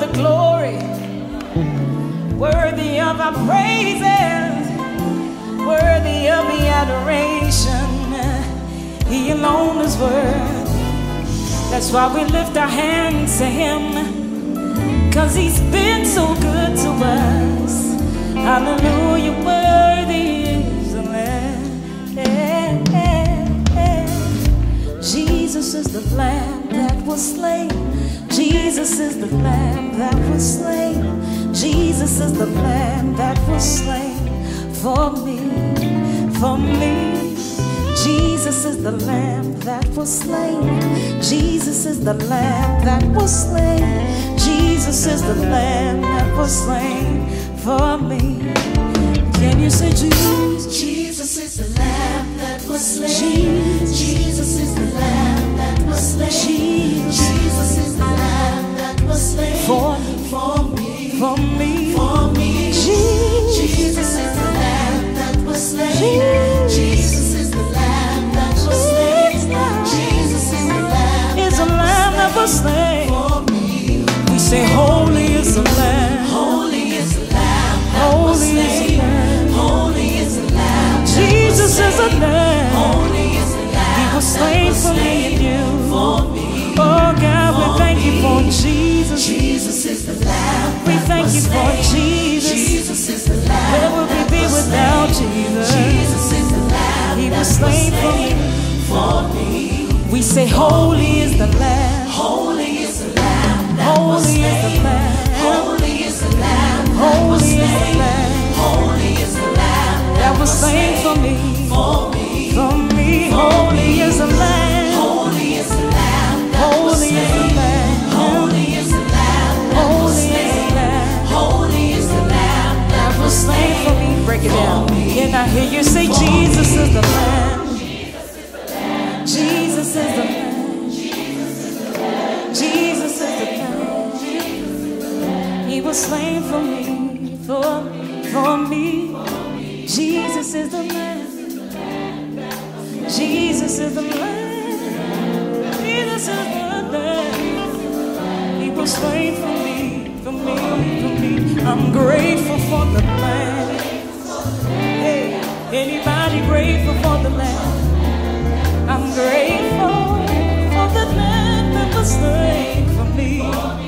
the glory, worthy of our praises, worthy of the adoration. He alone is worthy. That's why we lift our hands to Him, cause He's been so good to us. Hallelujah, Jesus is the Lamb that was slain. Jesus is the Lamb that was slain. Jesus is the Lamb that was slain for me, for me. Jesus is the Lamb that was slain. Jesus is the Lamb that was slain. Jesus is the Lamb that was slain for me. Can you say Jesus? Jesus is the Lamb that was slain. Jesus is is the lamb. Holy is the Lamb Holy is the slain. lamb. Holy is the Lamb. that Jesus is the lamb. Holy is the Lamb. He was slain for me and you. Oh God, we thank you for Jesus. Jesus is the Lamb. We thank you for. Jesus. Jesus is the Lamb. Where would we be without. Jesus? Jesus is the Lamb. He was slain for me. for me. We say, Holy is the lamb. Holy is the Lamb. Holy is the lamb. I hear you say, Jesus is the Lamb? Jesus is the Lamb. Jesus is the Lamb. He was slain for me, for, for me. Jesus is the Lamb. Jesus is the Lamb. Jesus is the Lamb. He was slain for me, for me, for me. I'm grateful for the Lamb. Anybody grateful for the land? I'm grateful for the land that was slain for me.